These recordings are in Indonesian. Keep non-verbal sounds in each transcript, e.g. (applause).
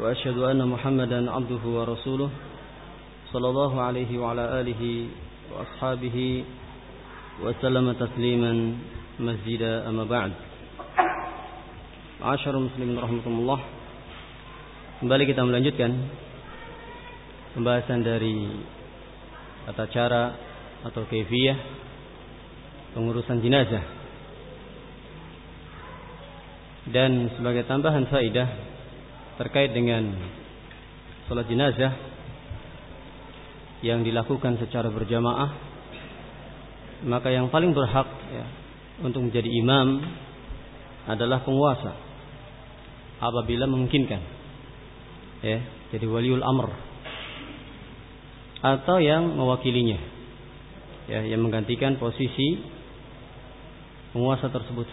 وأشهد أن محمدا عبده ورسوله صلى الله عليه وعلى آله وأصحابه وسلم تسليما مزيدا أما بعد عاشر المسلمين رحمكم الله Kembali kita melanjutkan pembahasan dari tata cara atau kefiah pengurusan jenazah. Dan sebagai tambahan faidah terkait dengan salat jenazah yang dilakukan secara berjamaah, maka yang paling berhak ya, untuk menjadi imam adalah penguasa apabila memungkinkan ya jadi waliul amr atau yang mewakilinya ya yang menggantikan posisi penguasa tersebut.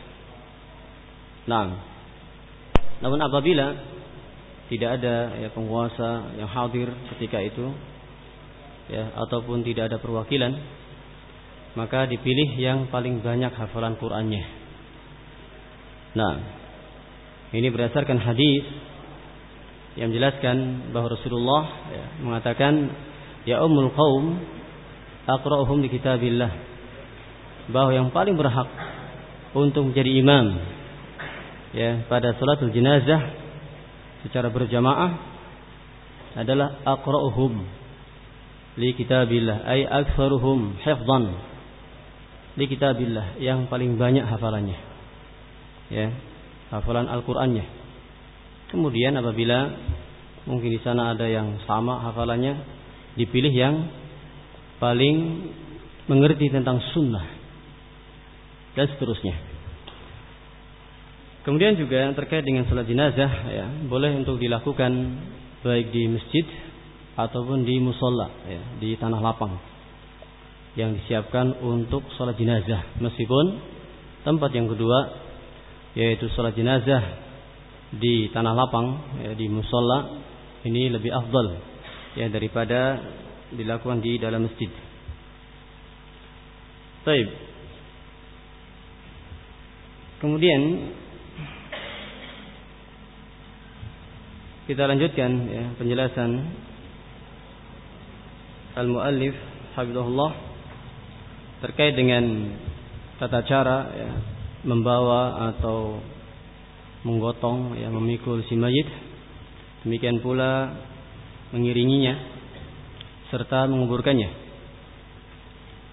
Nah namun apabila tidak ada ya penguasa yang hadir ketika itu ya ataupun tidak ada perwakilan maka dipilih yang paling banyak hafalan Qur'annya. Nah ini berdasarkan hadis yang menjelaskan bahwa Rasulullah ya, mengatakan ya ummul qaum aqra'uhum di kitabillah. Bahwa yang paling berhak untuk menjadi imam ya pada salatul jenazah secara berjamaah adalah aqra'uhum li kitabillah ay aktsaruhum hifdhan li kitabillah yang paling banyak hafalannya ya hafalan Al-Qur'annya Kemudian apabila mungkin di sana ada yang sama hafalannya, dipilih yang paling mengerti tentang sunnah dan seterusnya. Kemudian juga terkait dengan salat jenazah, ya, boleh untuk dilakukan baik di masjid ataupun di musola, ya, di tanah lapang yang disiapkan untuk salat jenazah. Meskipun tempat yang kedua yaitu salat jenazah di tanah lapang ya, di musola ini lebih afdal ya daripada dilakukan di dalam masjid. Baik. Kemudian kita lanjutkan ya, penjelasan al-muallif hafizahullah terkait dengan tata cara ya, membawa atau menggotong ya memikul si mayit. Demikian pula mengiringinya serta menguburkannya.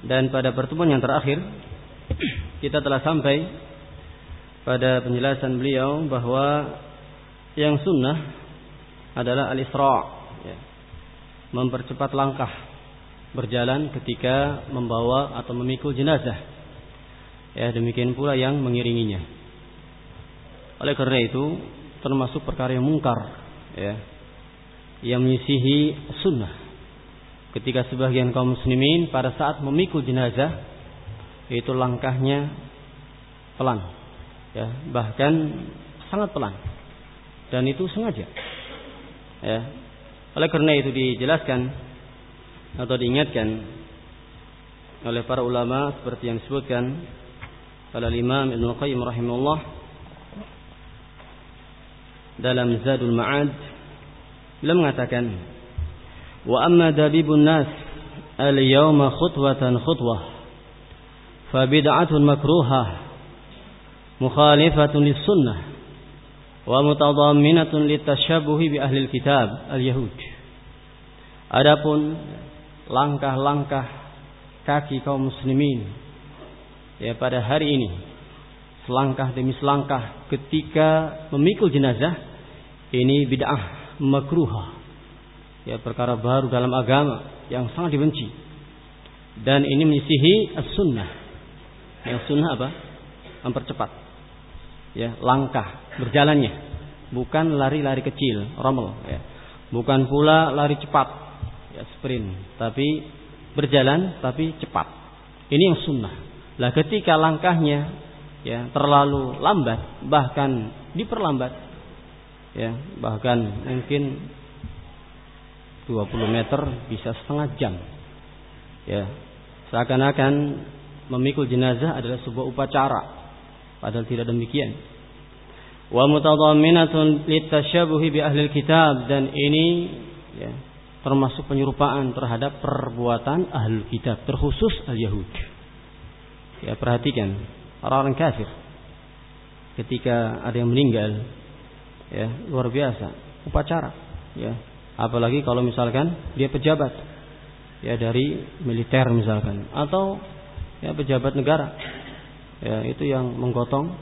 Dan pada pertemuan yang terakhir kita telah sampai pada penjelasan beliau bahwa yang sunnah adalah al-isra ya. mempercepat langkah berjalan ketika membawa atau memikul jenazah ya. Demikian pula yang mengiringinya. Oleh karena itu termasuk perkara yang mungkar ya yang menyisihi sunnah. Ketika sebagian kaum muslimin pada saat memikul jenazah itu langkahnya pelan ya. Bahkan sangat pelan. Dan itu sengaja ya. Oleh karena itu dijelaskan atau diingatkan oleh para ulama seperti yang disebutkan oleh Imam Ibnu Qayyim rahimahullah dalam Zadul Ma'ad. Beliau mengatakan wa amma dabibun nas al-yawma khutwatan khutwah fa bid'atun makruhah mukhalifatun lis-sunnah litashabuhi bi ahli kitab al-yahud adapun langkah-langkah kaki kaum muslimin ya pada hari ini selangkah demi selangkah ketika memikul jenazah ini bid'ah makruha. Ya perkara baru dalam agama yang sangat dibenci. Dan ini menyisihi as-sunnah. Yang sunnah apa? Mempercepat. Ya, langkah berjalannya. Bukan lari-lari kecil, rommel ya. Bukan pula lari cepat, ya sprint, tapi berjalan tapi cepat. Ini yang sunnah. Lah ketika langkahnya ya terlalu lambat bahkan diperlambat ya bahkan mungkin 20 meter bisa setengah jam ya seakan-akan memikul jenazah adalah sebuah upacara padahal tidak demikian wa mutadamminatun litasyabuhi bi ahli kitab dan ini ya, termasuk penyerupaan terhadap perbuatan ahli kitab terkhusus al-yahud. Ya perhatikan orang-orang kafir ketika ada yang meninggal ya luar biasa upacara ya apalagi kalau misalkan dia pejabat ya dari militer misalkan atau ya pejabat negara ya itu yang menggotong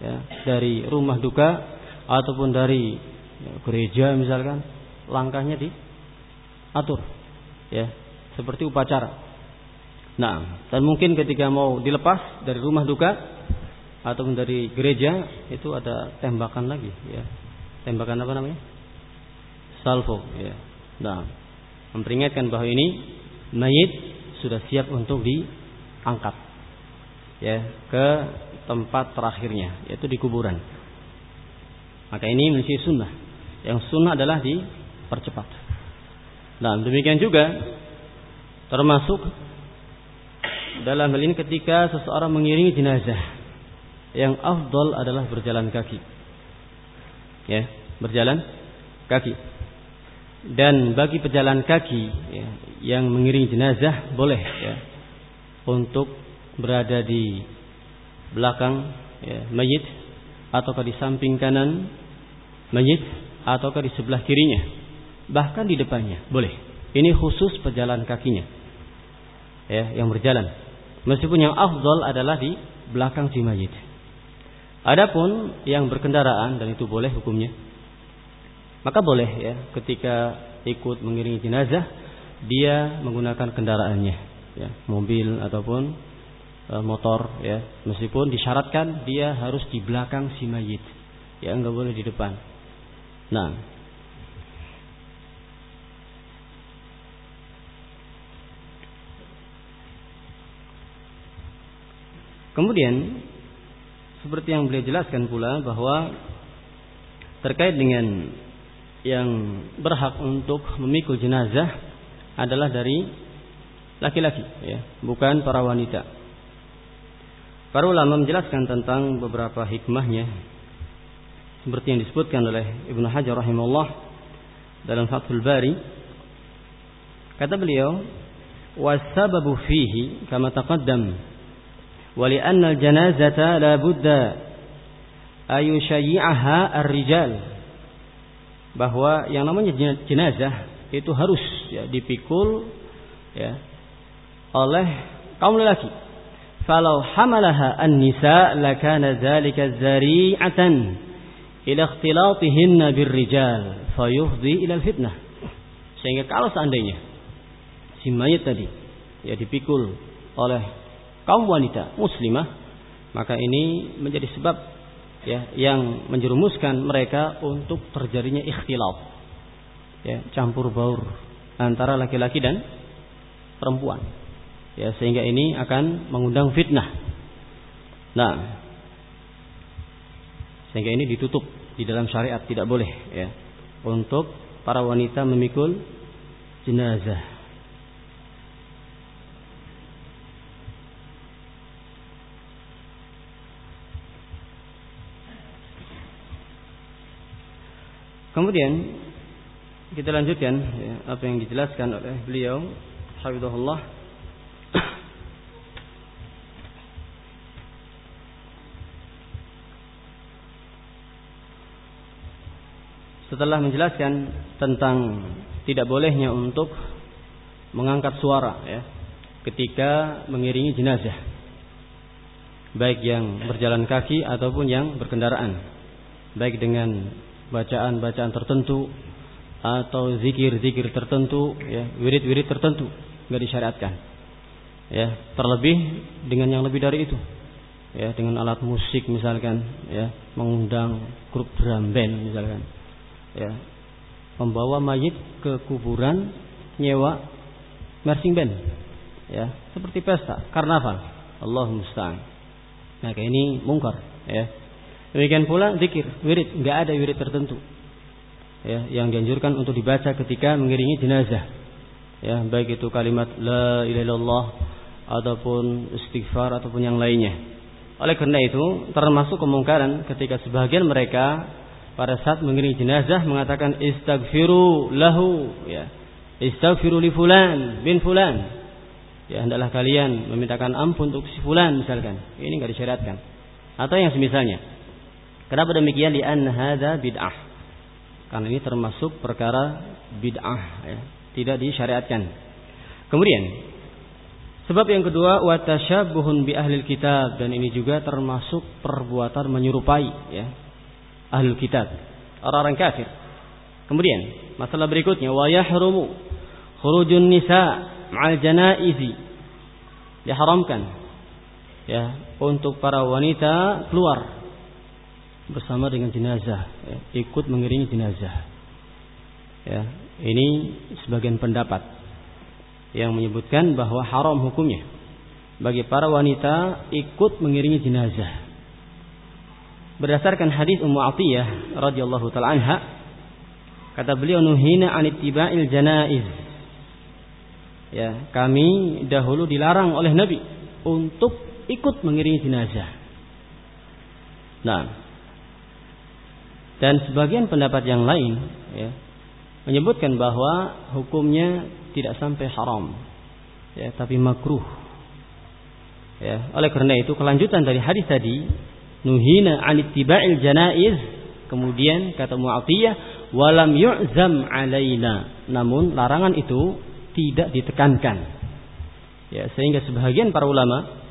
ya dari rumah duka ataupun dari ya, gereja misalkan langkahnya diatur ya seperti upacara Nah, dan mungkin ketika mau dilepas dari rumah duka ataupun dari gereja itu ada tembakan lagi, ya. Tembakan apa namanya? Salvo, ya. Nah, memperingatkan bahwa ini mayit sudah siap untuk diangkat, ya, ke tempat terakhirnya, yaitu di kuburan. Maka ini menjadi sunnah. Yang sunnah adalah dipercepat. Nah, demikian juga termasuk dalam hal ini ketika seseorang mengiringi jenazah yang afdol adalah berjalan kaki ya berjalan kaki dan bagi pejalan kaki ya, yang mengiringi jenazah boleh ya untuk berada di belakang ya, mayit ataukah di samping kanan mayit ataukah di sebelah kirinya bahkan di depannya boleh ini khusus pejalan kakinya ya yang berjalan Meskipun yang afdol adalah di belakang si mayit. Adapun yang berkendaraan dan itu boleh hukumnya. Maka boleh ya ketika ikut mengiringi jenazah dia menggunakan kendaraannya ya, mobil ataupun motor ya. Meskipun disyaratkan dia harus di belakang si mayit. Ya enggak boleh di depan. Nah, Kemudian seperti yang beliau jelaskan pula bahwa terkait dengan yang berhak untuk memikul jenazah adalah dari laki-laki ya, bukan para wanita. Para ulama menjelaskan tentang beberapa hikmahnya. Seperti yang disebutkan oleh Ibnu Hajar rahimahullah dalam Fathul Bari. Kata beliau wasababu fihi kama taqaddam wa li anna al-janazata la budda ayushayyi'aha ar-rijal. Bahwa yang namanya jenazah itu harus ya, dipikul ya oleh kaum lelaki. Falau hamalaha an-nisa lakana dzalika zari'atan ila ikhtilatihinna birrijal fayuhdi ila fitnah. Sehingga kalau seandainya si mayat tadi ya dipikul oleh kaum wanita muslimah maka ini menjadi sebab ya yang menjerumuskan mereka untuk terjadinya ikhtilaf ya campur baur antara laki-laki dan perempuan ya sehingga ini akan mengundang fitnah. Nah. Sehingga ini ditutup di dalam syariat tidak boleh ya. Untuk para wanita memikul jenazah. Kemudian kita lanjutkan ya, apa yang dijelaskan oleh beliau Hafizahullah Setelah menjelaskan tentang tidak bolehnya untuk mengangkat suara ya ketika mengiringi jenazah baik yang berjalan kaki ataupun yang berkendaraan baik dengan bacaan-bacaan tertentu atau zikir-zikir tertentu, ya, wirid-wirid tertentu nggak disyariatkan. Ya, terlebih dengan yang lebih dari itu. Ya, dengan alat musik misalkan, ya, mengundang grup drum band misalkan. Ya. Membawa mayit ke kuburan nyewa marching band. Ya, seperti pesta, karnaval. Allah musta'an. Nah, kayak ini mungkar, ya. Demikian pula zikir, wirid, nggak ada wirid tertentu. Ya, yang dianjurkan untuk dibaca ketika mengiringi jenazah. Ya, baik itu kalimat la ilaha illallah ataupun istighfar ataupun yang lainnya. Oleh karena itu, termasuk kemungkaran ketika sebagian mereka pada saat mengiringi jenazah mengatakan istaghfiru lahu ya. Istaghfiru li fulan bin fulan. Ya, hendaklah kalian memintakan ampun untuk si fulan misalkan. Ini enggak disyariatkan. Atau yang semisalnya. Kenapa demikian? Di an hadza bid'ah. Karena ini termasuk perkara bid'ah ya. Tidak disyariatkan. Kemudian Sebab yang kedua watasyabuhun bi ahli kitab dan ini juga termasuk perbuatan menyerupai ya ahli kitab orang-orang kafir. Kemudian masalah berikutnya wa yahrumu khurujun nisa ma'al janaizi diharamkan ya untuk para wanita keluar bersama dengan jenazah ya, ikut mengiringi jenazah ya ini sebagian pendapat yang menyebutkan bahwa haram hukumnya bagi para wanita ikut mengiringi jenazah. Berdasarkan hadis Ummu Atiyah radhiyallahu taala anha, kata beliau nuhina an ittiba'il janaiz. Ya, kami dahulu dilarang oleh Nabi untuk ikut mengiringi jenazah. Nah, dan sebagian pendapat yang lain ya, menyebutkan bahwa hukumnya tidak sampai haram ya tapi makruh ya oleh karena itu kelanjutan dari hadis tadi nuhina anittiba'il janaiz. Kemudian kata Mu'atiyah walam yu'zam alaina. Namun larangan itu tidak ditekankan. Ya sehingga sebagian para ulama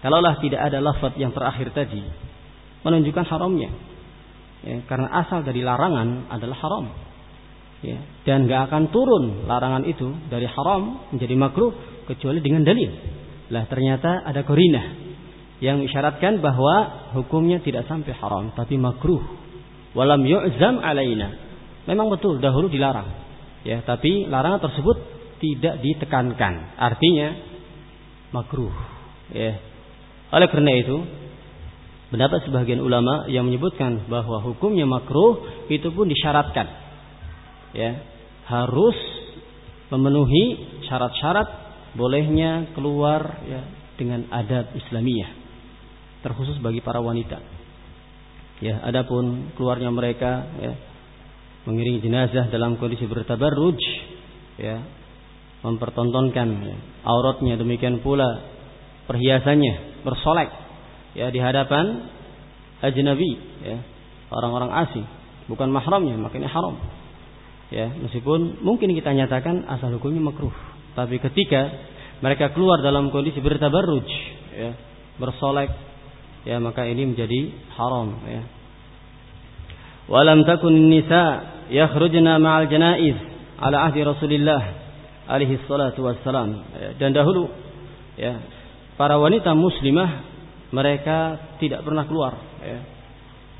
kalaulah tidak ada lafaz yang terakhir tadi menunjukkan haramnya. Ya, karena asal dari larangan adalah haram. Ya, dan gak akan turun larangan itu dari haram menjadi makruh kecuali dengan dalil. Lah ternyata ada korinah yang isyaratkan bahwa hukumnya tidak sampai haram tapi makruh. Walam yu'zam alaina. Memang betul dahulu dilarang. Ya, tapi larangan tersebut tidak ditekankan. Artinya makruh. Ya. Oleh karena itu, pendapat sebagian ulama yang menyebutkan bahwa hukumnya makruh itu pun disyaratkan ya harus memenuhi syarat-syarat bolehnya keluar ya dengan adat Islamiyah terkhusus bagi para wanita. Ya, adapun keluarnya mereka ya mengiringi jenazah dalam kondisi bertabarruj ya mempertontonkan ya, auratnya. Demikian pula perhiasannya bersolek ya di hadapan ajnabi ya orang-orang asing. Bukan mahramnya makanya haram. Ya meskipun mungkin kita nyatakan asal hukumnya makruh. Tapi ketika mereka keluar dalam kondisi bertabarruj ya bersolek ya maka ini menjadi haram ya. Walam takun nisa yakhrujna ma'al janaiz ala ahdi Rasulillah alaihi salatu wassalam. Ya, dan dahulu ya para wanita muslimah mereka tidak pernah keluar ya,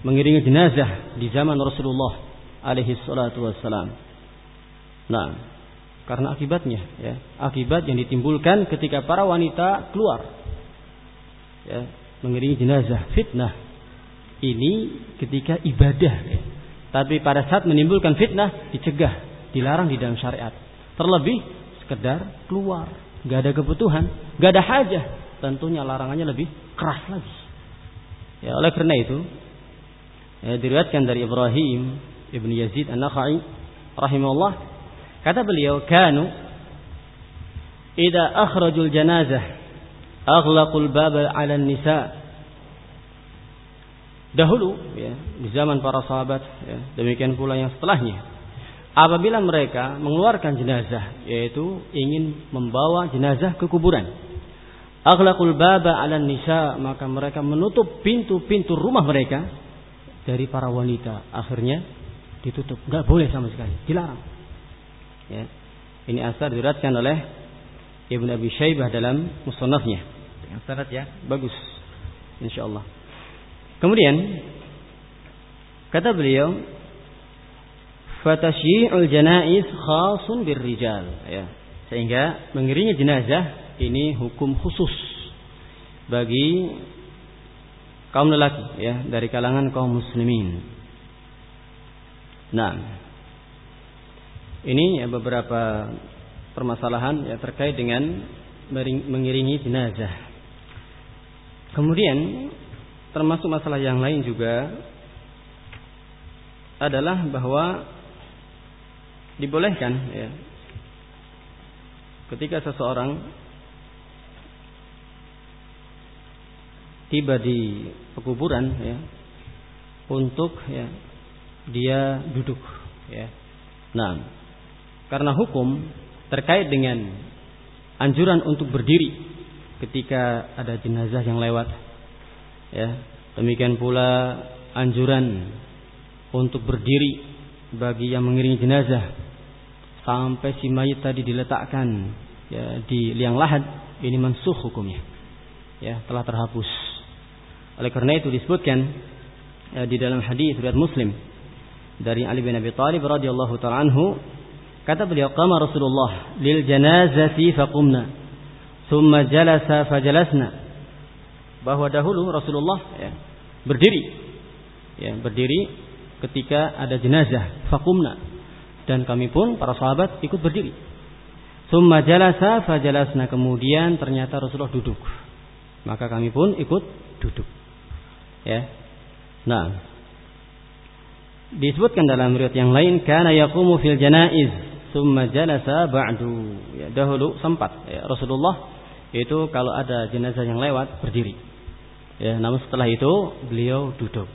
mengiringi jenazah di zaman Rasulullah alaihi salatu wassalam. Nah, karena akibatnya ya, akibat yang ditimbulkan ketika para wanita keluar ya, mengiringi jenazah fitnah ini ketika ibadah. Tapi pada saat menimbulkan fitnah dicegah, dilarang di dalam syariat. Terlebih sekedar keluar, gak ada kebutuhan, gak ada hajah, tentunya larangannya lebih keras lagi. Ya, oleh karena itu ya, diriwayatkan dari Ibrahim Ibn Yazid An-Nakhai rahimahullah kata beliau kanu idza akhrajul janazah aghlaqul baba 'ala nisa dahulu ya di zaman para sahabat ya, demikian pula yang setelahnya apabila mereka mengeluarkan jenazah yaitu ingin membawa jenazah ke kuburan aghlaqul baba 'ala nisa maka mereka menutup pintu-pintu rumah mereka dari para wanita akhirnya ditutup, nggak boleh sama sekali, dilarang. Ya. Ini asar diriwayatkan oleh Ibnu Abi Syaibah dalam musnadnya. Dengan sanad ya bagus. Insyaallah. Kemudian kata beliau fatasyi'ul janaiz khasun birrijal ya. Sehingga mengiringi jenazah ini hukum khusus bagi kaum lelaki ya dari kalangan kaum muslimin. Nah, ini ya beberapa permasalahan ya terkait dengan mengiringi jenazah. Kemudian termasuk masalah yang lain juga adalah bahwa dibolehkan ya ketika seseorang tiba di pekuburan ya untuk ya dia duduk ya. Nah, karena hukum terkait dengan anjuran untuk berdiri ketika ada jenazah yang lewat. Ya. Demikian pula anjuran untuk berdiri bagi yang mengiringi jenazah sampai si mayit tadi diletakkan ya, di liang lahat ini mansuh hukumnya. Ya telah terhapus. Oleh karena itu disebutkan ya, di dalam hadis riwayat Muslim dari Ali bin Abi Thalib radhiyallahu taala anhu kata beliau qama Rasulullah lil janazati faqumna thumma jalasa fajalasna. Bahwa dahulu Rasulullah ya, berdiri. Ya berdiri ketika ada jenazah. Faqumna. Dan kami pun para sahabat ikut berdiri. Thumma jalasa fajalasna. Kemudian ternyata Rasulullah duduk. Maka kami pun ikut duduk. Ya. Nah. Disebutkan dalam riwayat yang lain kana yaqumu fil janaiz thumma jalasa ba'du. Ya, dahulu sempat ya, Rasulullah itu kalau ada jenazah yang lewat berdiri. Ya, namun setelah itu beliau duduk.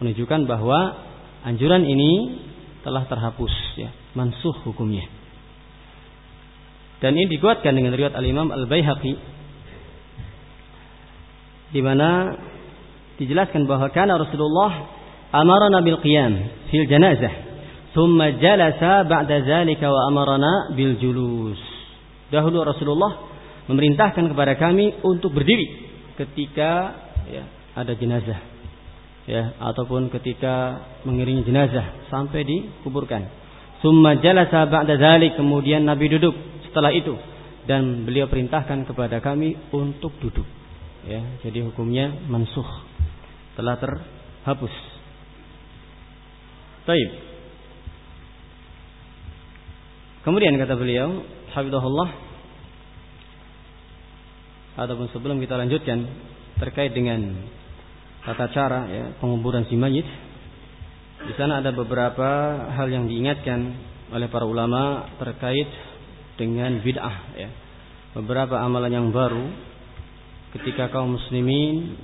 Menunjukkan bahwa anjuran ini telah terhapus ya, mansuh hukumnya. Dan ini dikuatkan dengan riwayat Al-Imam Al-Baihaqi di mana dijelaskan bahwa kana Rasulullah amarana bil qiyam fil janazah thumma jalasa ba'da zalika wa amarana bil julus dahulu Rasulullah memerintahkan kepada kami untuk berdiri ketika ya, ada jenazah ya ataupun ketika mengiringi jenazah sampai dikuburkan thumma jalasa ba'da zalik kemudian Nabi duduk setelah itu dan beliau perintahkan kepada kami untuk duduk ya jadi hukumnya mansuh telah terhapus. Baik. Kemudian kata beliau, Habibullah ataupun sebelum kita lanjutkan terkait dengan tata cara ya, penguburan si mayit. Di sana ada beberapa hal yang diingatkan oleh para ulama terkait dengan bid'ah ya. Beberapa amalan yang baru ketika kaum muslimin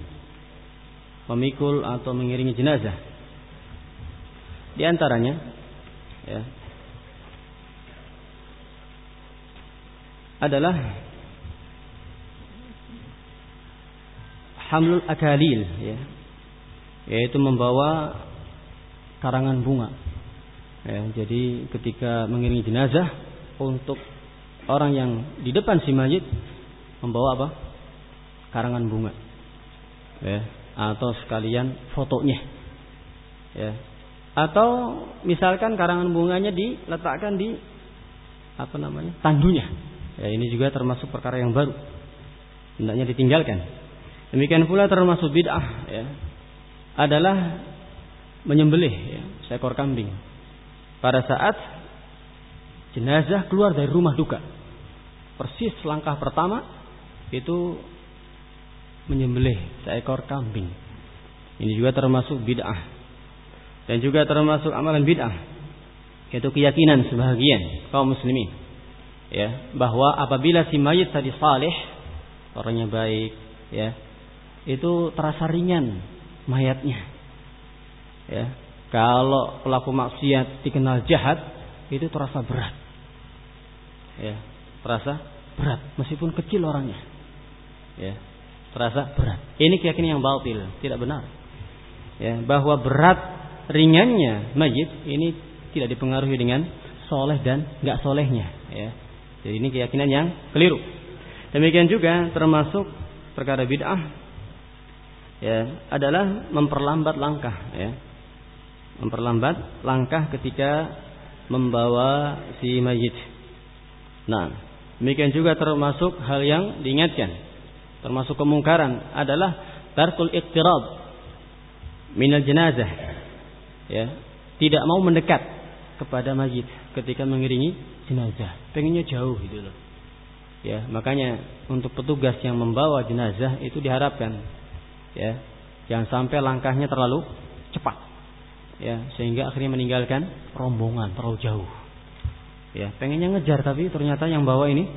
memikul atau mengiringi jenazah. Di antaranya ya, adalah hamlul akalil ya, yaitu membawa karangan bunga. Ya, jadi ketika mengiringi jenazah untuk orang yang di depan si mayit membawa apa? Karangan bunga. Ya, atau sekalian fotonya. Ya. Atau misalkan karangan bunganya diletakkan di apa namanya? tandunya. Ya, ini juga termasuk perkara yang baru. Hendaknya ditinggalkan. Demikian pula termasuk bid'ah ya. Adalah menyembelih ya, seekor kambing. Pada saat jenazah keluar dari rumah duka. Persis langkah pertama itu menyembelih seekor kambing. Ini juga termasuk bid'ah. Dan juga termasuk amalan bid'ah. Yaitu keyakinan sebahagian kaum muslimin. Ya, bahwa apabila si mayit tadi saleh, orangnya baik, ya, itu terasa ringan mayatnya. Ya, kalau pelaku maksiat dikenal jahat, itu terasa berat. Ya, terasa berat meskipun kecil orangnya. Ya, terasa berat. Ini keyakinan yang batil, tidak benar. Ya, bahwa berat ringannya mayit ini tidak dipengaruhi dengan soleh dan nggak solehnya. Ya. Jadi ini keyakinan yang keliru. Demikian juga termasuk perkara bid'ah ya adalah memperlambat langkah ya. Memperlambat langkah ketika membawa si mayit. Nah, demikian juga termasuk hal yang diingatkan termasuk kemungkaran adalah tarkul iqtirab minal jenazah ya tidak mau mendekat kepada mayit ketika mengiringi jenazah pengennya jauh gitu loh ya makanya untuk petugas yang membawa jenazah itu diharapkan Ya. Jangan sampai langkahnya terlalu cepat. Ya, sehingga akhirnya meninggalkan rombongan terlalu jauh. Ya, pengennya ngejar tapi ternyata yang bawa ini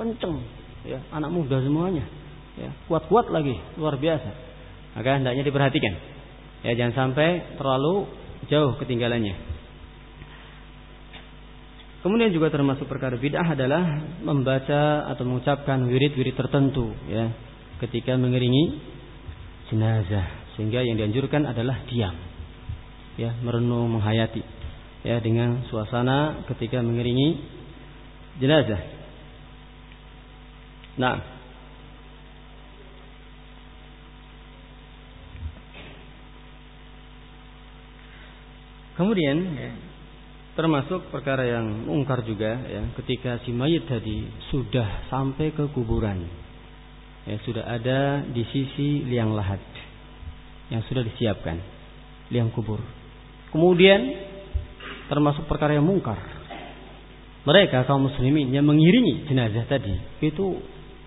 kenceng. Ya, anak muda semuanya. Ya, kuat-kuat lagi, luar biasa. Maka hendaknya diperhatikan. Ya, jangan sampai terlalu jauh ketinggalannya. Kemudian juga termasuk perkara bid'ah adalah membaca atau mengucapkan wirid-wirid tertentu ya ketika mengiringi jenazah. Sehingga yang dianjurkan adalah diam. Ya merenung menghayati. Ya dengan suasana ketika mengiringi jenazah. Nah, kemudian ya, termasuk perkara yang mungkar juga ya ketika si mayit tadi sudah sampai ke kuburan ya sudah ada di sisi liang lahat yang sudah disiapkan liang kubur. Kemudian termasuk perkara yang mungkar. Mereka kaum muslimin yang mengiringi jenazah tadi itu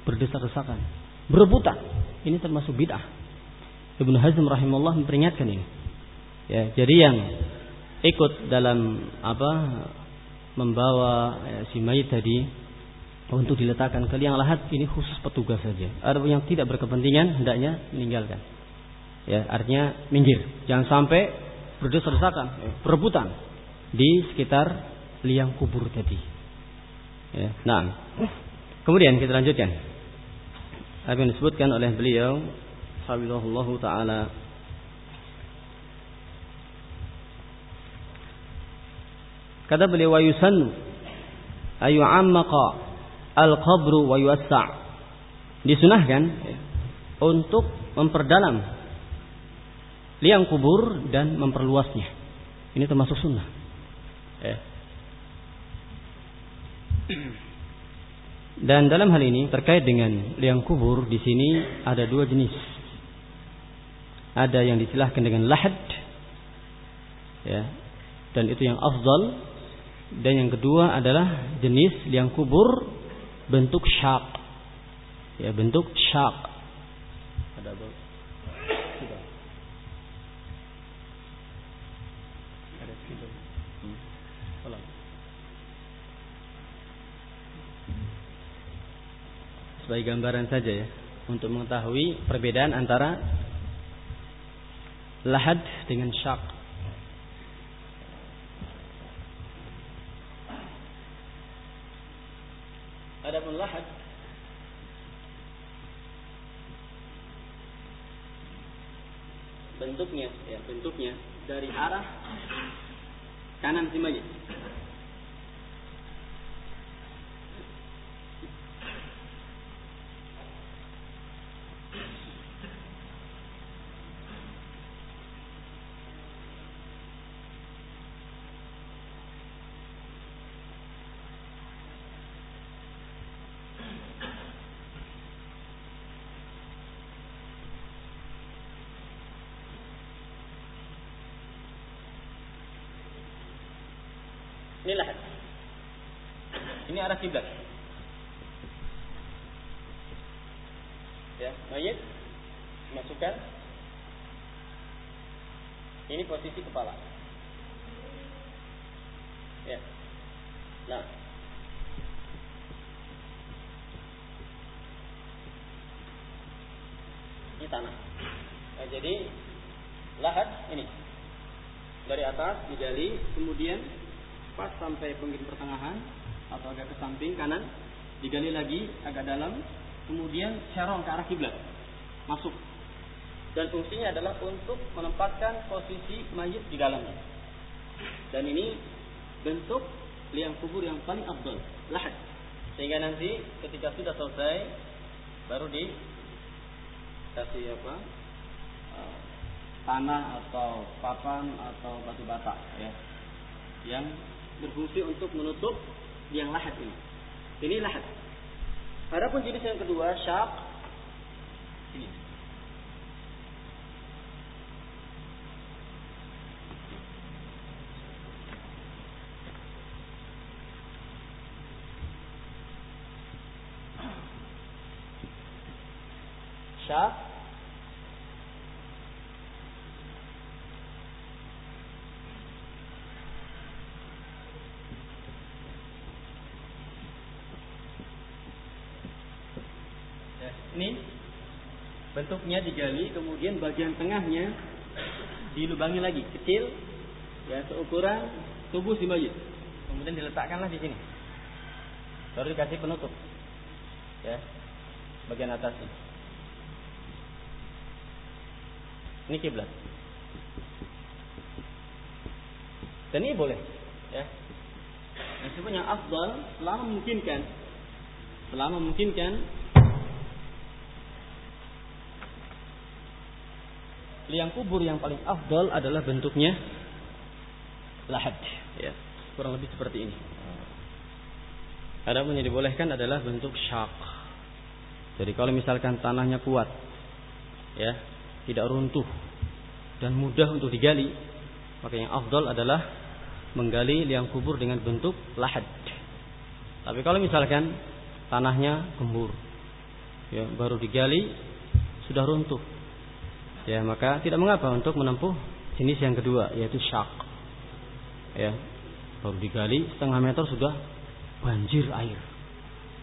berdesak-desakan berebutan. Ini termasuk bid'ah. Ibnu Hazm rahimahullah memperingatkan ini. Ya jadi yang ikut dalam apa membawa ya, si mayit tadi untuk diletakkan ke liang lahat ini khusus petugas saja. Ada yang tidak berkepentingan hendaknya meninggalkan. Ya, artinya minggir. Jangan sampai berdesak-desakan, ya, berebutan di sekitar liang kubur tadi. Ya, nah, kemudian kita lanjutkan. Apa yang disebutkan oleh beliau, Habibullah Taala Kata beliau wa yusannu ayu ammaqa al-qabru wa yuwassa' disunahkan untuk memperdalam liang kubur dan memperluasnya. Ini termasuk sunnah. Ya. Dan dalam hal ini terkait dengan liang kubur di sini ada dua jenis. Ada yang disilahkan dengan lahad, ya, dan itu yang afdal dan yang kedua adalah jenis liang kubur bentuk syak. Ya, bentuk syak. Ada apa? Ada hmm. Sebagai gambaran saja ya untuk mengetahui perbedaan antara lahad dengan syak. Adapun lahad bentuknya ya bentuknya. Dari arah kanan si mayit Ini lahat. Ini arah kiblat. Ya, mayit masukkan. Ini posisi kepala. Ya. Nah. Ini tanah. Nah, jadi lahat ini dari atas digali, kemudian pas sampai pinggir pertengahan atau agak ke samping kanan, digali lagi agak dalam, kemudian syarong ke arah kiblat, masuk. Dan fungsinya adalah untuk menempatkan posisi mayit di dalamnya. Dan ini bentuk liang kubur yang paling abdul, lahat. Sehingga nanti ketika sudah selesai, baru di kasih apa? Uh, tanah atau papan atau batu bata ya yang berfungsi untuk menutup yang lahat ini. Ini lahat. Adapun jenis yang kedua, syak ini. Syak Ini bentuknya digali, kemudian bagian tengahnya dilubangi lagi, kecil, ya seukuran tubuh si mayit. Kemudian diletakkanlah di sini. Baru dikasih penutup. Ya. Bagian atas ini. Kiblat. Dan ini boleh, ya. Yang sebenarnya afdal selama memungkinkan selama memungkinkan liang kubur yang paling afdal adalah bentuknya lahad. Ya kurang lebih seperti ini. Ada yang dibolehkan adalah bentuk syak. Jadi kalau misalkan tanahnya kuat ya tidak runtuh dan mudah untuk digali maka yang afdal adalah menggali liang kubur dengan bentuk lahad. Tapi kalau misalkan tanahnya gembur ya baru digali sudah runtuh ya maka tidak mengapa untuk menempuh jenis yang kedua yaitu syak. Ya baru digali setengah meter sudah banjir air.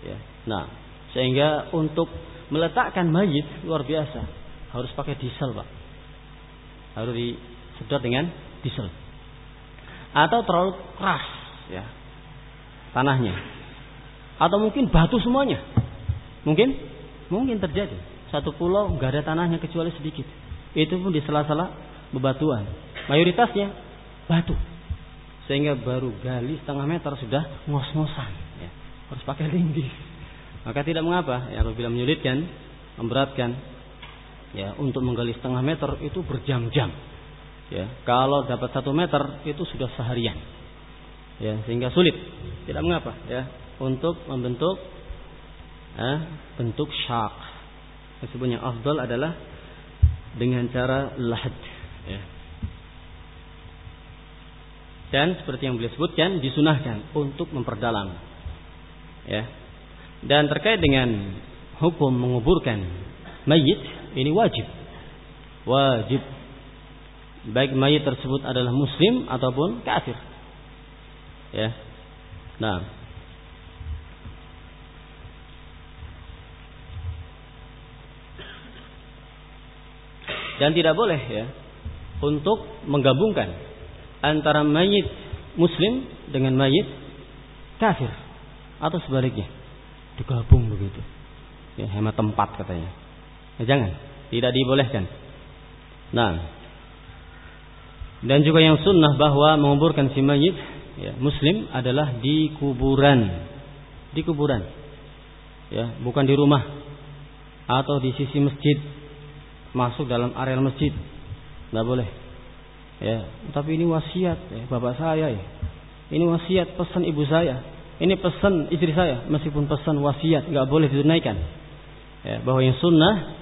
Ya nah sehingga untuk meletakkan mayit luar biasa. Harus pakai diesel pak. Harus disedot dengan diesel. Atau terlalu keras ya tanahnya. Atau mungkin batu semuanya. Mungkin? Mungkin terjadi. Satu pulau nggak ada tanahnya kecuali sedikit itu pun di sela-sela bebatuan. Mayoritasnya batu. Sehingga baru gali setengah meter sudah ngos-ngosan. Ya. Harus pakai linggis. Maka tidak mengapa ya apabila menyulitkan, memberatkan ya untuk menggali setengah meter itu berjam-jam. Ya, kalau dapat satu meter itu sudah seharian. Ya, sehingga sulit. Tidak mengapa ya untuk membentuk eh, bentuk syak. Yang afdal adalah dengan cara lahad. Ya. Dan seperti yang beliau sebutkan disunahkan untuk memperdalam. Ya. Dan terkait dengan hukum menguburkan mayit ini wajib. Wajib. Baik mayit tersebut adalah muslim ataupun kafir. Ya. Nah, dan tidak boleh ya untuk menggabungkan antara mayit muslim dengan mayit kafir atau sebaliknya. Digabung begitu. Ya hemat tempat katanya. Ya, jangan. Tidak dibolehkan. Nah. Dan juga yang sunnah bahwa menguburkan si mayit ya, muslim adalah di kuburan. Di kuburan. Ya bukan di rumah atau di sisi masjid masuk dalam area masjid. Tidak boleh. Ya, tapi ini wasiat ya, bapak saya ya. Ini wasiat pesan ibu saya. Ini pesan istri saya, meskipun pesan wasiat nggak boleh ditunaikan. Ya, bahwa yang sunnah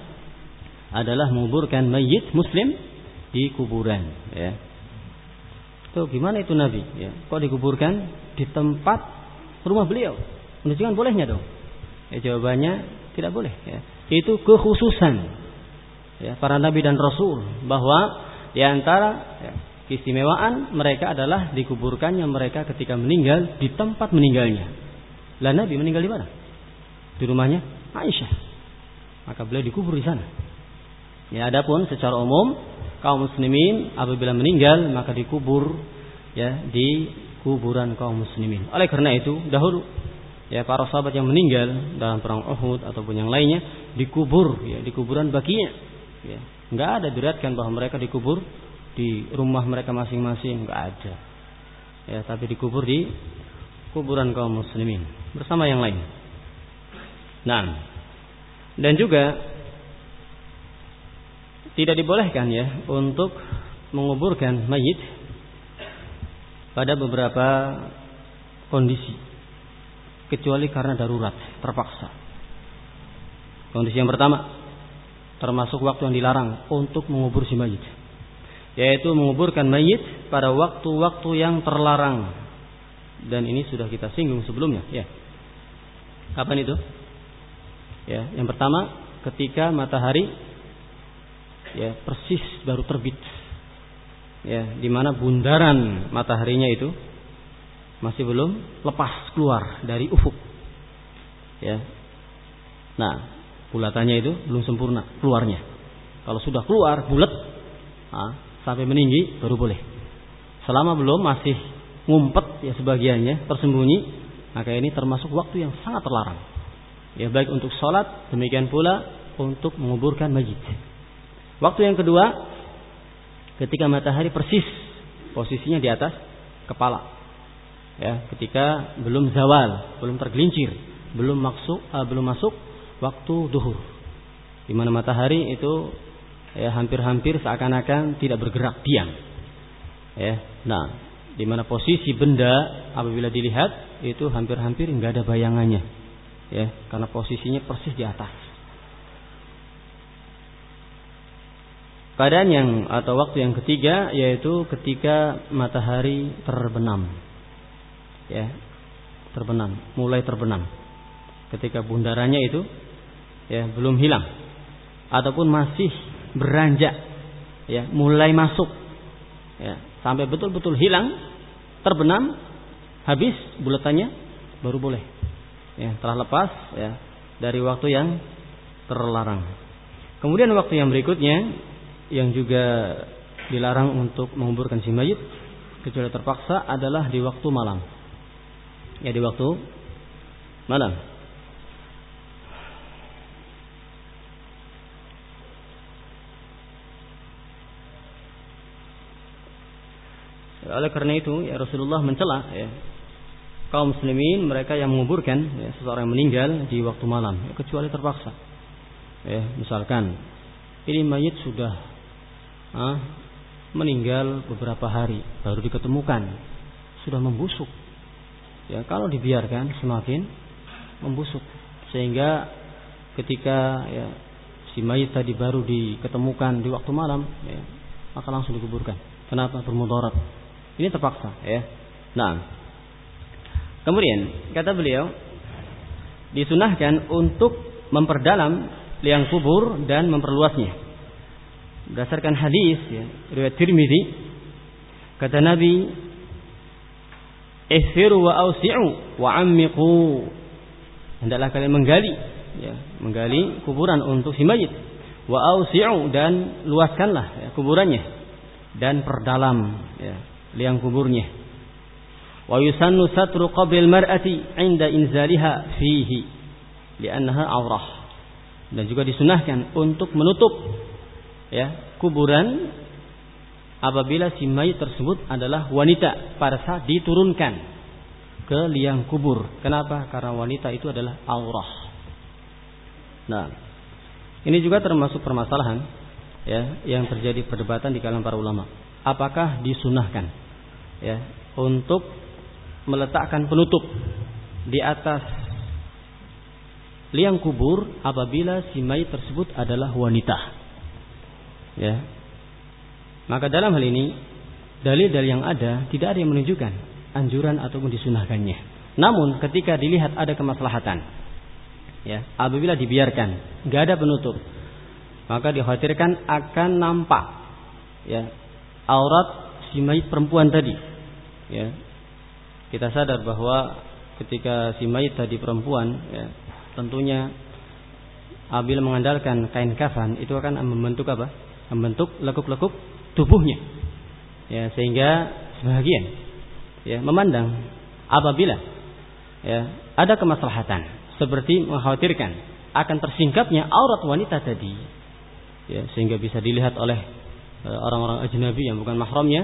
adalah menguburkan mayit muslim di kuburan. Ya. Tuh gimana itu Nabi? Ya, kok dikuburkan di tempat rumah beliau? Menunjukkan bolehnya dong. Ya, jawabannya tidak boleh. Ya. Itu kekhususan ya, para nabi dan rasul bahwa di antara ya, keistimewaan mereka adalah dikuburkannya mereka ketika meninggal di tempat meninggalnya. Lah Nabi meninggal di mana? Di rumahnya Aisyah. Maka beliau dikubur di sana. Ya, adapun secara umum kaum muslimin apabila meninggal maka dikubur ya di kuburan kaum muslimin. Oleh karena itu dahulu ya para sahabat yang meninggal dalam perang Uhud ataupun yang lainnya dikubur ya di kuburan bakinya Ya. Nggak ada diriatkan bahwa mereka dikubur di rumah mereka masing-masing, nggak ada. Ya, tapi dikubur di kuburan kaum muslimin bersama yang lain. Nah, dan juga tidak dibolehkan ya untuk menguburkan mayit pada beberapa kondisi kecuali karena darurat terpaksa. Kondisi yang pertama termasuk waktu yang dilarang untuk mengubur si mayit. Yaitu menguburkan mayit pada waktu-waktu yang terlarang. Dan ini sudah kita singgung sebelumnya ya. Kapan itu? Ya yang pertama ketika matahari ya persis baru terbit. Ya di mana bundaran mataharinya itu masih belum lepas keluar dari ufuk. Ya. Nah Bulatannya itu belum sempurna keluarnya. Kalau sudah keluar bulat nah, sampai meninggi baru boleh. Selama belum masih ngumpet ya sebagiannya tersembunyi, maka ini termasuk waktu yang sangat terlarang. Ya baik untuk sholat, demikian pula untuk menguburkan mayit. Waktu yang kedua, ketika matahari persis posisinya di atas kepala. Ya, ketika belum zawal, belum tergelincir, belum masuk, uh, belum masuk waktu duhur. Di mana matahari itu ya hampir-hampir seakan-akan tidak bergerak diam. Ya. Nah, di mana posisi benda apabila dilihat itu hampir-hampir nggak ada bayangannya. Ya, karena posisinya persis di atas. Keadaan yang atau waktu yang ketiga yaitu ketika matahari terbenam. Ya, terbenam, mulai terbenam. Ketika bundarannya itu ya belum hilang. Ataupun masih beranjak ya mulai masuk. Ya sampai betul-betul hilang terbenam habis bulatannya baru boleh. Ya telah lepas ya dari waktu yang terlarang. Kemudian waktu yang berikutnya yang juga dilarang untuk menguburkan si mayit kecuali terpaksa adalah di waktu malam. Ya di waktu malam Oleh karena itu, ya Rasulullah mencela ya, kaum muslimin mereka yang menguburkan ya, seseorang yang meninggal di waktu malam, ya, kecuali terpaksa. Ya, misalkan ini mayit sudah ah, meninggal beberapa hari baru diketemukan, sudah membusuk. Ya, kalau dibiarkan semakin membusuk sehingga ketika ya, si mayit tadi baru diketemukan di waktu malam, ya, maka langsung dikuburkan. Kenapa? Bermudarat ini terpaksa ya. Nah. Kemudian kata beliau disunahkan untuk memperdalam liang kubur dan memperluasnya. Berdasarkan hadis ya, riwayat Tirmizi kata Nabi Ihfiru wa ausi'u wa ammiqu. Hendaklah kalian menggali ya, menggali kuburan untuk si mayit. Wa ausi'u dan luaskanlah ya, kuburannya dan perdalam ya, liang kuburnya. Wa yusannu satru qabril mar'ati 'inda inzaliha fihi li'annaha awrah. Dan juga disunahkan untuk menutup ya kuburan apabila si mayit tersebut adalah wanita pada saat diturunkan ke liang kubur. Kenapa? Karena wanita itu adalah aurah. Nah, ini juga termasuk permasalahan ya yang terjadi perdebatan di kalangan para ulama apakah disunahkan? Ya untuk meletakkan penutup di atas liang kubur apabila si mayit tersebut adalah wanita. Ya. Maka dalam hal ini dalil-dalil yang ada tidak ada yang menunjukkan anjuran ataupun disunahkannya. Namun ketika dilihat ada kemaslahatan ya apabila dibiarkan nggak ada penutup maka dikhawatirkan akan nampak ya aurat si mayit perempuan tadi. Ya. Kita sadar bahwa ketika si mayit tadi perempuan, ya, tentunya Abil mengandalkan kain kafan itu akan membentuk apa? Membentuk lekuk-lekuk tubuhnya. Ya, sehingga sebagian ya memandang apabila ya ada kemaslahatan seperti mengkhawatirkan akan tersingkapnya aurat wanita tadi ya sehingga bisa dilihat oleh Eh, orang-orang ajnabi yang bukan mahramnya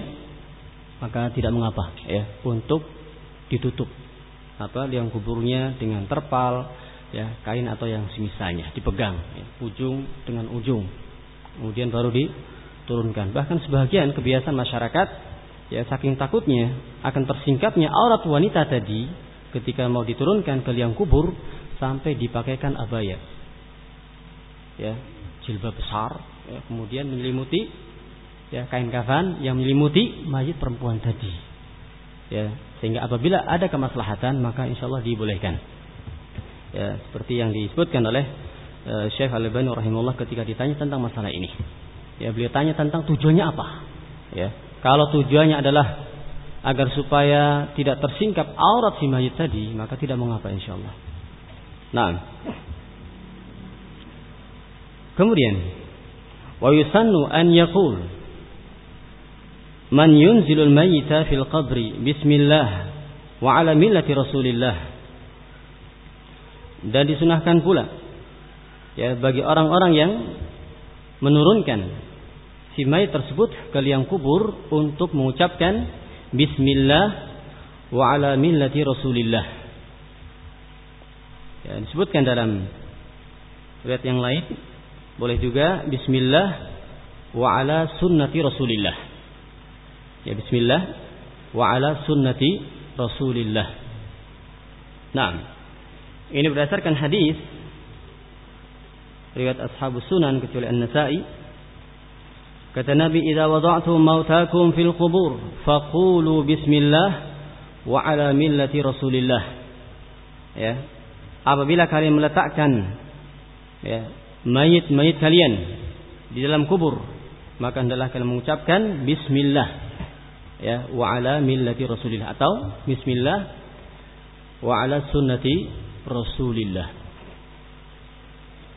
maka tidak mengapa ya untuk ditutup. Apa yang kuburnya dengan terpal ya kain atau yang semisalnya dipegang ya, ujung dengan ujung. Kemudian baru diturunkan. Bahkan sebagian kebiasaan masyarakat ya saking takutnya akan tersingkapnya aurat wanita tadi ketika mau diturunkan ke liang kubur sampai dipakaikan abaya. Ya jilbab besar ya, kemudian menyelimuti ya kain kafan yang menyelimuti mayit perempuan tadi. Ya, sehingga apabila ada kemaslahatan maka insya Allah dibolehkan. Ya, seperti yang disebutkan oleh uh, Syekh Al-Albani rahimahullah ketika ditanya tentang masalah ini. Ya, beliau tanya tentang tujuannya apa? Ya, kalau tujuannya adalah agar supaya tidak tersingkap aurat si mayit tadi, maka tidak mengapa insya Allah. Nah, Kemudian wa yusannu an yaqul man yunzilul mayyita fil qabri bismillah wa ala millati rasulillah dan disunahkan pula ya bagi orang-orang yang menurunkan si mayit tersebut ke liang kubur untuk mengucapkan bismillah wa ala millati rasulillah ya disebutkan dalam riwayat yang lain boleh juga bismillah wa ala sunnati Rasulillah. Ya bismillah wa ala sunnati Rasulillah. Nah, ini berdasarkan hadis riwayat ashabus sunan kecuali An-Nasa'i kata Nabi idza wada'tum mautakum fil qubur faqulu bismillah wa ala millati Rasulillah. Ya. Apabila kalian meletakkan ya, mayit-mayit kalian di dalam kubur maka hendaklah kalian mengucapkan bismillah ya wa ala millati rasulillah atau bismillah wa ala sunnati rasulillah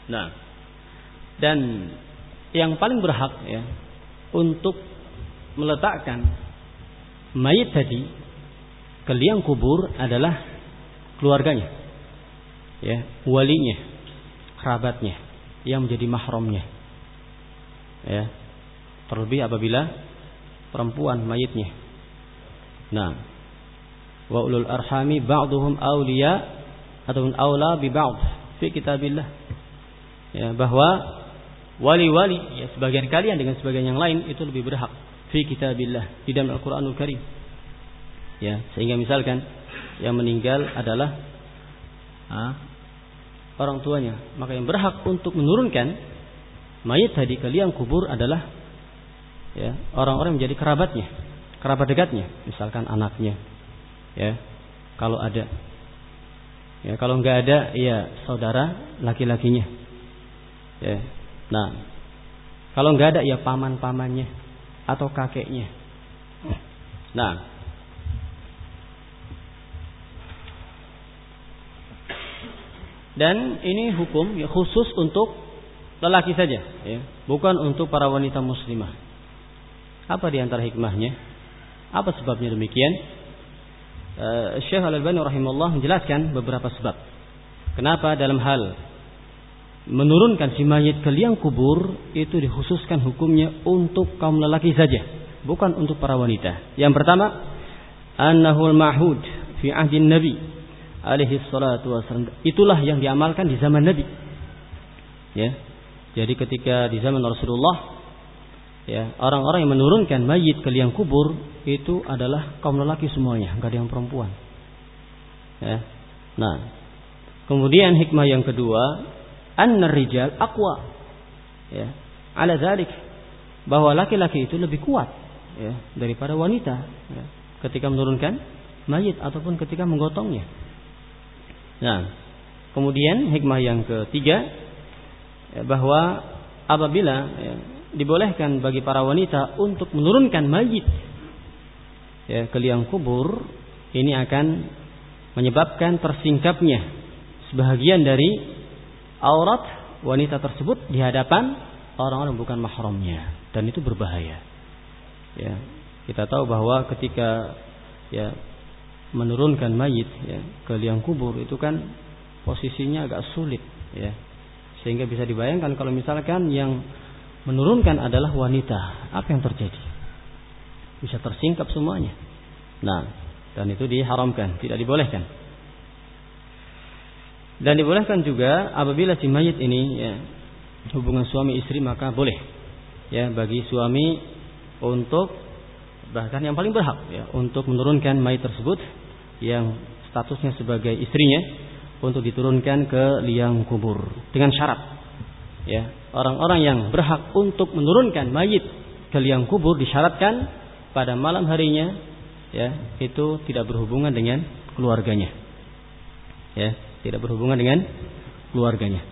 nah dan yang paling berhak ya untuk meletakkan mayit tadi ke liang kubur adalah keluarganya ya walinya kerabatnya yang menjadi mahramnya. Ya. Terlebih apabila perempuan mayitnya. Nah, wa ulul arhami ba'duhum awliya ataupun aula bi ba'd fi kitabillah. Ya, bahwa wali-wali ya sebagian kalian dengan sebagian yang lain itu lebih berhak fi kitabillah di dalam Al-Qur'anul Karim. Ya, sehingga misalkan yang meninggal adalah ah, orang tuanya, maka yang berhak untuk menurunkan mayat tadi ke liang kubur adalah ya, orang-orang menjadi kerabatnya, kerabat dekatnya, misalkan anaknya, ya, kalau ada, ya, kalau nggak ada, ya saudara laki-lakinya, ya, nah, kalau nggak ada, ya paman-pamannya atau kakeknya, nah, Dan ini hukum ya khusus untuk lelaki saja, ya, bukan untuk para wanita muslimah. Apa di antara hikmahnya? Apa sebabnya demikian? Uh, Syekh Al-Albani rahimahullah menjelaskan beberapa sebab. Kenapa dalam hal menurunkan si mayit ke liang kubur itu dikhususkan hukumnya untuk kaum lelaki saja, bukan untuk para wanita. Yang pertama, annahul mahud fi ahdin nabi alaihi salatu wasallam. Itulah yang diamalkan di zaman Nabi. Ya. Jadi ketika di zaman Rasulullah ya, orang-orang yang menurunkan mayit ke liang kubur itu adalah kaum lelaki semuanya, enggak ada yang perempuan. Ya. Nah, kemudian hikmah yang kedua, annar rijal aqwa. Ya. Ala zalik bahwa laki-laki itu lebih kuat ya daripada wanita ya, ketika menurunkan mayit ataupun ketika menggotongnya. Nah, kemudian hikmah yang ketiga ya, bahwa apabila ya, dibolehkan bagi para wanita untuk menurunkan mayit. Ya, ke liang kubur, ini akan menyebabkan tersingkapnya sebahagian dari aurat wanita tersebut di hadapan orang-orang bukan mahramnya. Dan itu berbahaya. Ya, kita tahu bahwa ketika ya menurunkan mayit ya, ke liang kubur itu kan posisinya agak sulit ya. Sehingga bisa dibayangkan kalau misalkan yang menurunkan adalah wanita. Apa yang terjadi? Bisa tersingkap semuanya. Nah dan itu diharamkan tidak dibolehkan. Dan dibolehkan juga apabila si mayit ini ya hubungan suami istri maka boleh ya bagi suami untuk bahkan yang paling berhak ya untuk menurunkan mayat tersebut yang statusnya sebagai istrinya untuk diturunkan ke liang kubur dengan syarat ya orang-orang yang berhak untuk menurunkan mayit ke liang kubur disyaratkan pada malam harinya ya itu tidak berhubungan dengan keluarganya. Ya tidak berhubungan dengan keluarganya.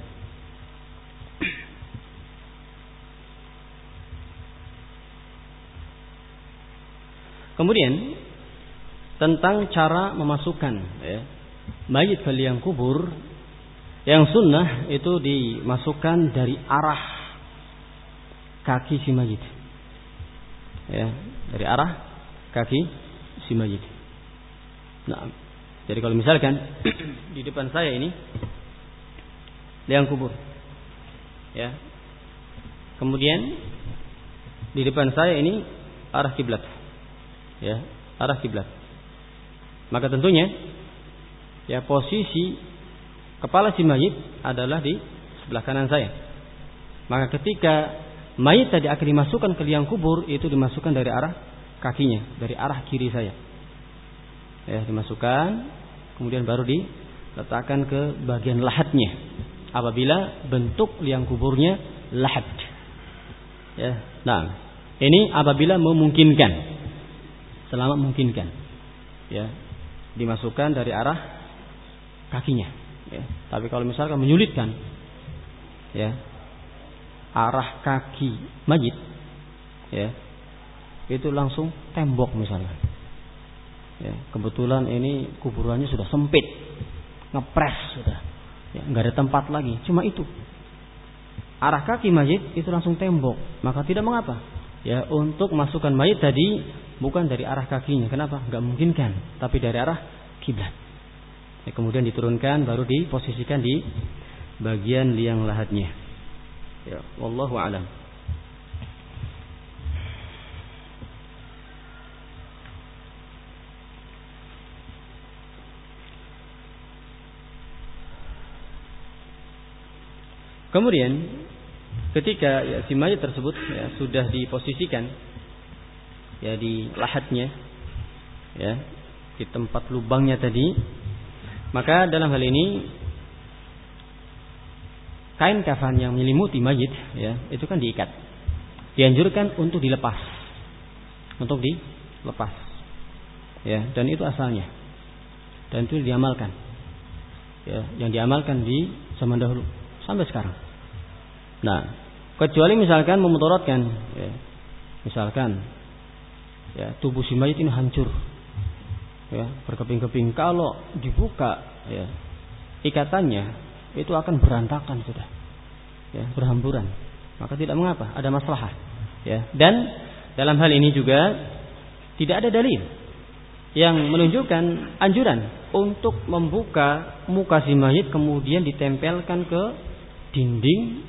Kemudian tentang cara memasukkan ya, mayit ke liang kubur yang sunnah itu dimasukkan dari arah kaki si mayit. Ya, dari arah kaki si mayit. Nah, jadi kalau misalkan (clears throat) di depan saya ini liang kubur. Ya. Kemudian di depan saya ini arah kiblat. Ya, arah kiblat. Maka tentunya ya posisi kepala si mayit adalah di sebelah kanan saya. Maka ketika mayit tadi akan dimasukkan ke liang kubur itu dimasukkan dari arah kakinya, dari arah kiri saya. Ya, dimasukkan kemudian baru diletakkan ke bagian lahatnya. Apabila bentuk liang kuburnya lahat. Ya, nah, ini apabila memungkinkan. Selama memungkinkan. Ya, dimasukkan dari arah kakinya. Ya. Tapi kalau misalkan menyulitkan, ya arah kaki majid, ya itu langsung tembok misalnya. Ya, kebetulan ini kuburannya sudah sempit, ngepres sudah, ya, nggak ada tempat lagi, cuma itu. Arah kaki majid itu langsung tembok, maka tidak mengapa. Ya, untuk masukkan mayit tadi bukan dari arah kakinya. Kenapa? Nggak mungkin kan? Tapi dari arah kiblat. Ya, kemudian diturunkan baru diposisikan di bagian liang lahatnya. Ya, wallahu alam. Kemudian ketika ya, si mayat tersebut ya, sudah diposisikan ya di lahatnya ya di tempat lubangnya tadi maka dalam hal ini kain kafan yang menyelimuti mayit ya itu kan diikat. Dianjurkan untuk dilepas. Untuk dilepas. Ya dan itu asalnya. Dan itu diamalkan. Ya yang diamalkan di zaman dahulu. Sampai sekarang. Nah kecuali misalkan memudaratkan ya, misalkan ya tubuh si mayit ini hancur ya berkeping-keping. Kalau dibuka ya ikatannya itu akan berantakan sudah. Ya berhamburan. Maka tidak mengapa ada masalah ya dan dalam hal ini juga tidak ada dalil yang menunjukkan anjuran untuk membuka muka si mayit kemudian ditempelkan ke dinding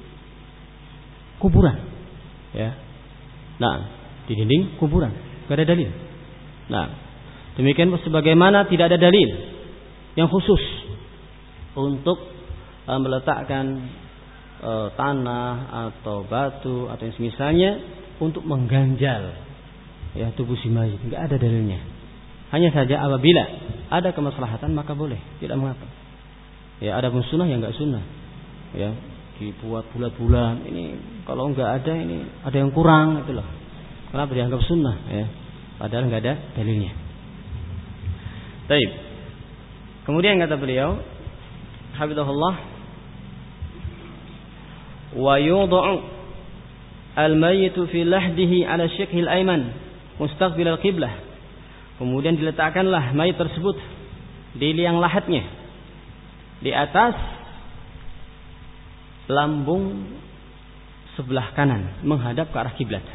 kuburan. Ya. Nah di dinding kuburan. Gak ada dalil. Nah, demikian sebagaimana tidak ada dalil yang khusus untuk uh, meletakkan uh, tanah atau batu atau yang semisalnya untuk mengganjal ya tubuh si mayit. Enggak ada dalilnya. Hanya saja apabila ada kemaslahatan maka boleh, tidak mengapa. Ya ada pun sunnah yang enggak sunnah. Ya dibuat bulat-bulat ini kalau enggak ada ini ada yang kurang itulah Kenapa dianggap sunnah ya? Padahal nggak ada dalilnya. Baik. Kemudian kata beliau, Habibullah wa yudau al-mayyitu fi lahdihi ala syikhil ayman mustaqbil al-qiblah. Kemudian diletakkanlah mayit tersebut di liang lahatnya di atas lambung sebelah kanan menghadap ke arah kiblat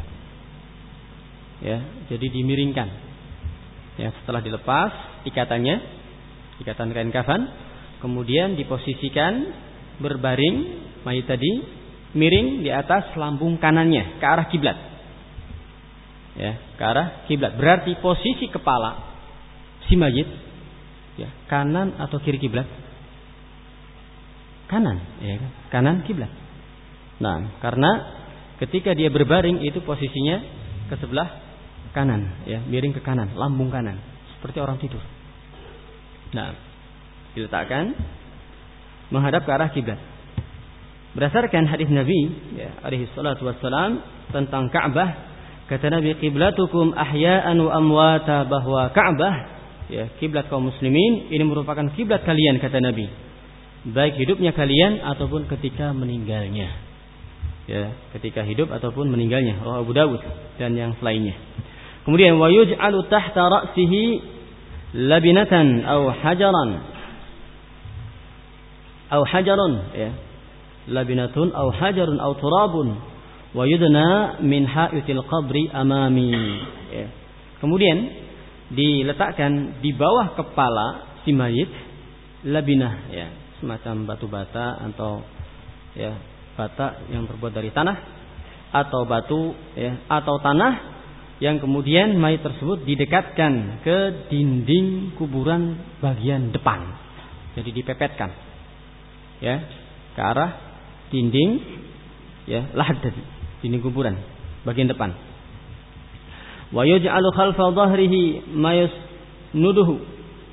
ya jadi dimiringkan ya setelah dilepas ikatannya ikatan kain kafan kemudian diposisikan berbaring mayit tadi miring di atas lambung kanannya ke arah kiblat. Ya ke arah kiblat. Berarti posisi kepala si mayit ya kanan atau kiri kiblat? Kanan ya kan? kanan kiblat. Nah karena ketika dia berbaring itu posisinya ke sebelah kanan, ya, miring ke kanan, lambung kanan, seperti orang tidur. Nah, diletakkan menghadap ke arah kiblat. Berdasarkan hadis Nabi, ya, alaihi salatu tentang Ka'bah, kata Nabi kiblatukum ahya'an wa amwata bahwa Ka'bah, ya, kiblat kaum muslimin ini merupakan kiblat kalian kata Nabi. Baik hidupnya kalian ataupun ketika meninggalnya. Ya, ketika hidup ataupun meninggalnya. Roh Abu Dawud dan yang lainnya. Kemudian wa yuj'alu tahta ra'sihi labinatan aw hajaran. Aw hajarun ya. Labinatun aw hajarun aw turabun. Wa yudna min ha'itil qabri amami ya. kemudian diletakkan di bawah kepala si mayit labinah ya. Semacam batu bata atau ya bata yang terbuat dari tanah atau batu ya atau tanah yang kemudian mayat tersebut didekatkan ke dinding kuburan bagian depan. Jadi dipepetkan. Ya, ke arah dinding ya lahat tadi, dinding kuburan bagian depan. Wa yaj'alu khalfa dhahrihi ma yasnuduhu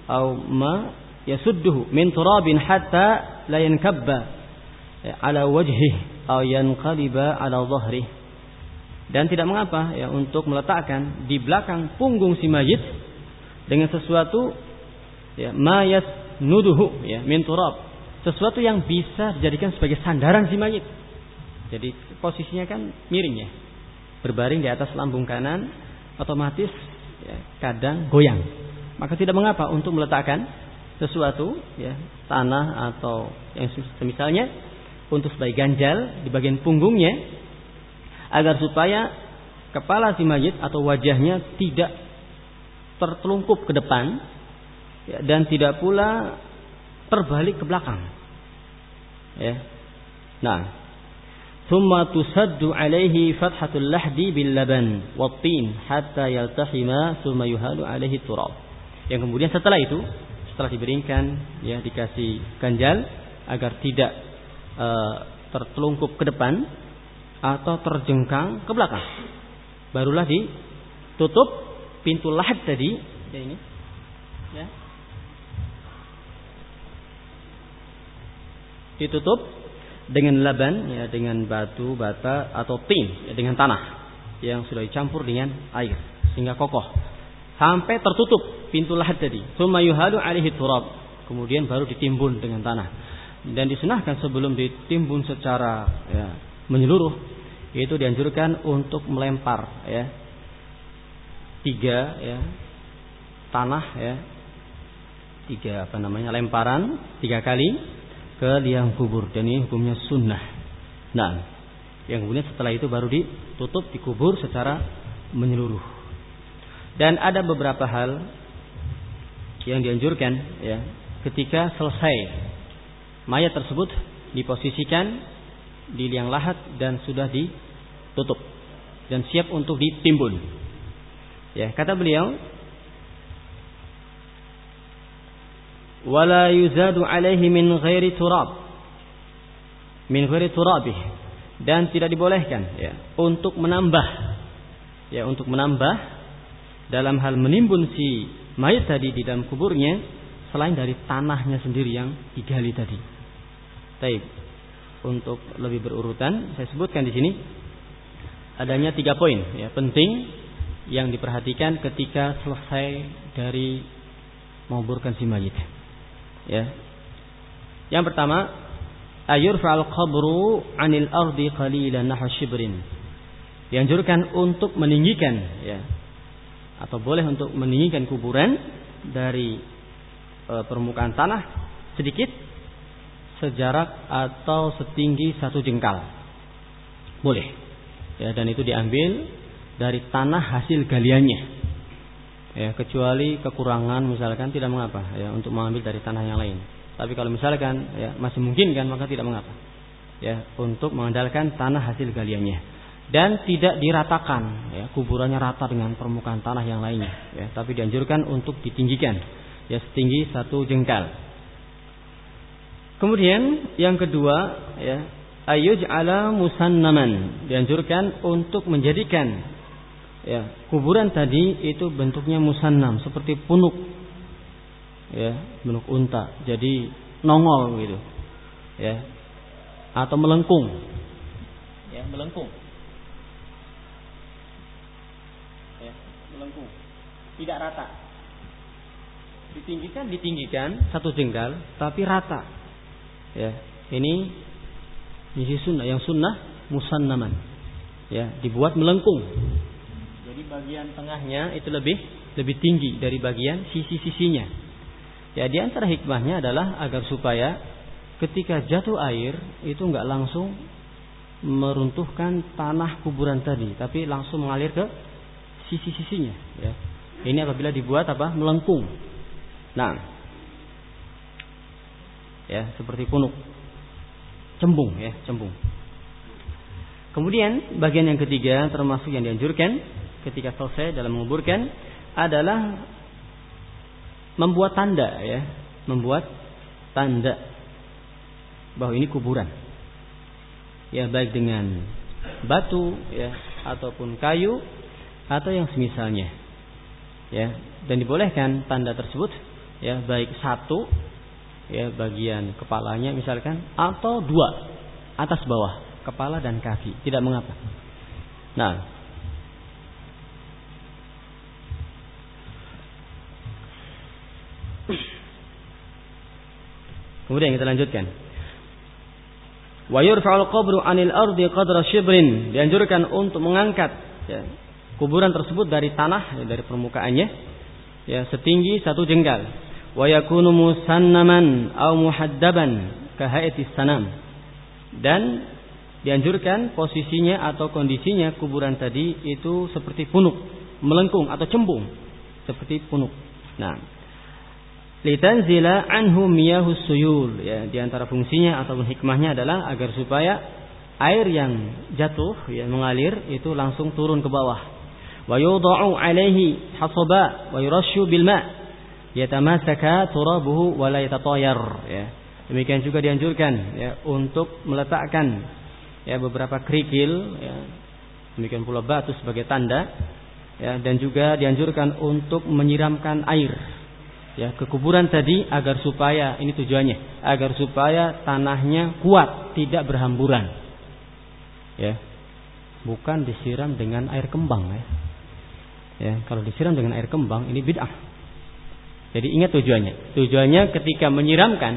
atau ma yasudduhu min turabin hatta la yankabba ala wajhihi atau yanqaliba ala dhahrihi dan tidak mengapa ya untuk meletakkan di belakang punggung si mayit dengan sesuatu ya mayat nuduhu ya min turab. Sesuatu yang bisa dijadikan sebagai sandaran si mayit. Jadi posisinya kan miring ya. Berbaring di atas lambung kanan otomatis ya, kadang goyang. Maka tidak mengapa untuk meletakkan sesuatu ya tanah atau yang misalnya untuk sebagai ganjal di bagian punggungnya agar supaya kepala si mayit atau wajahnya tidak tertelungkup ke depan ya, dan tidak pula terbalik ke belakang. Ya. Nah, tusaddu alaihi fathatul lahdi bil laban wattin hatta yaltahima thumma yuhalu alaihi turab. Yang kemudian setelah itu, setelah diberikan ya dikasih ganjal agar tidak uh, tertelungkup ke depan, atau terjengkang ke belakang. Barulah ditutup pintu lahat tadi, ya ini. Ya. Ditutup dengan laban ya dengan batu bata atau tin ya, dengan tanah yang sudah dicampur dengan air sehingga kokoh sampai tertutup pintu lahat tadi. Tsumma yuhalu alaihi turab. Kemudian baru ditimbun dengan tanah. Dan disunahkan sebelum ditimbun secara ya, menyeluruh itu dianjurkan untuk melempar ya. Tiga ya tanah ya. Tiga apa namanya lemparan tiga kali ke liang kubur. Dan ini hukumnya sunnah. Nah yang kemudian setelah itu baru ditutup dikubur secara menyeluruh. Dan ada beberapa hal yang dianjurkan ya. Ketika selesai mayat tersebut diposisikan di liang lahat dan sudah ditutup dan siap untuk ditimbun. Ya, kata beliau, wala yuzadu alaihi min ghairi turab. Min ghairi turabih dan tidak dibolehkan ya untuk menambah ya untuk menambah dalam hal menimbun si mayat tadi di dalam kuburnya selain dari tanahnya sendiri yang digali tadi. Taib untuk lebih berurutan saya sebutkan di sini adanya tiga poin ya penting yang diperhatikan ketika selesai dari menguburkan si mayit ya. Yang pertama ayur fa'al qabru anil ardi qalilan nahwa shibrin. Dianjurkan untuk meninggikan ya atau boleh untuk meninggikan kuburan dari e, permukaan tanah sedikit sejarak atau setinggi satu jengkal. Boleh. Ya, dan itu diambil dari tanah hasil galiannya. Ya, kecuali kekurangan misalkan tidak mengapa ya untuk mengambil dari tanah yang lain. Tapi kalau misalkan ya masih mungkin kan maka tidak mengapa. Ya, untuk mengandalkan tanah hasil galiannya dan tidak diratakan ya kuburannya rata dengan permukaan tanah yang lainnya ya tapi dianjurkan untuk ditinggikan ya setinggi satu jengkal Kemudian yang kedua ya ala musannaman dianjurkan untuk menjadikan ya kuburan tadi itu bentuknya musannam seperti punuk ya punuk unta jadi nongol gitu ya atau melengkung ya melengkung. Ya melengkung. Tidak rata. Ditinggikan ditinggikan satu jengkal tapi rata Ya, ini sisi sunnah. Yang sunnah musannaman. Ya, dibuat melengkung. Jadi bagian tengahnya itu lebih lebih tinggi dari bagian sisi-sisinya. Ya, di antara hikmahnya adalah agar supaya ketika jatuh air itu enggak langsung meruntuhkan tanah kuburan tadi, tapi langsung mengalir ke sisi-sisinya. Ya. Ini apabila dibuat apa? Melengkung. Nah, ya seperti punuk, cembung, ya cembung. Kemudian bagian yang ketiga termasuk yang dianjurkan ketika selesai dalam menguburkan adalah membuat tanda ya, membuat tanda bahwa ini kuburan. Ya baik dengan batu ya ataupun kayu atau yang semisalnya. Ya, dan dibolehkan tanda tersebut ya baik satu ya bagian kepalanya misalkan atau dua atas bawah kepala dan kaki tidak mengapa. Nah, Kemudian kita lanjutkan. Wa yurfa'ul qabru 'anil ardi qadra shibrin. Dianjurkan untuk mengangkat ya, kuburan tersebut dari tanah ya, dari permukaannya ya setinggi satu jengkal. Yakunu musannaman aw muhaddaban ka sanam. Dan dianjurkan posisinya atau kondisinya kuburan tadi itu seperti punuk, melengkung atau cembung seperti punuk. Nah, litanzila anhu miyahus suyul ya di antara fungsinya ataupun hikmahnya adalah agar supaya air yang jatuh ya mengalir itu langsung turun ke bawah wa yudha'u alaihi hasaba wa yurashu bil ma yatamasaka turabuhu wa la yatatayar ya. Demikian juga dianjurkan ya untuk meletakkan ya beberapa kerikil ya. Demikian pula batu sebagai tanda ya dan juga dianjurkan untuk menyiramkan air ya ke kuburan tadi agar supaya ini tujuannya agar supaya tanahnya kuat tidak berhamburan. Ya. Bukan disiram dengan air kembang ya. Ya kalau disiram dengan air kembang ini bid'ah jadi ingat tujuannya. Tujuannya ketika menyiramkan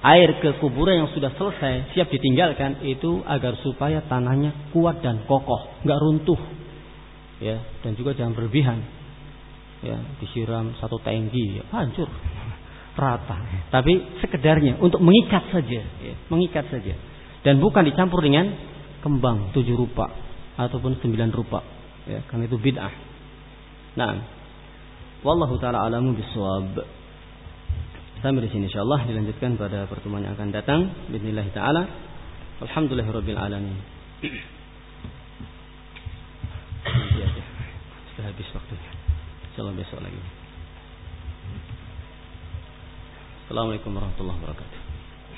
air ke kuburan yang sudah selesai siap ditinggalkan itu agar supaya tanahnya kuat dan kokoh nggak runtuh. Ya dan juga jangan berlebihan. Ya disiram satu tangki ya, hancur. Rata. Tapi sekedarnya untuk mengikat saja ya, mengikat saja. Dan bukan dicampur dengan kembang tujuh rupa ataupun sembilan rupa ya karena itu bid'ah. Nah wallahu taala alamu bisawab sampai di sini insyaallah dilanjutkan pada pertemuan yang akan datang bismillah taala alhamdulillahirabbil alamin sudah habis waktunya Insyaallah besok lagi. Assalamualaikum warahmatullahi wabarakatuh.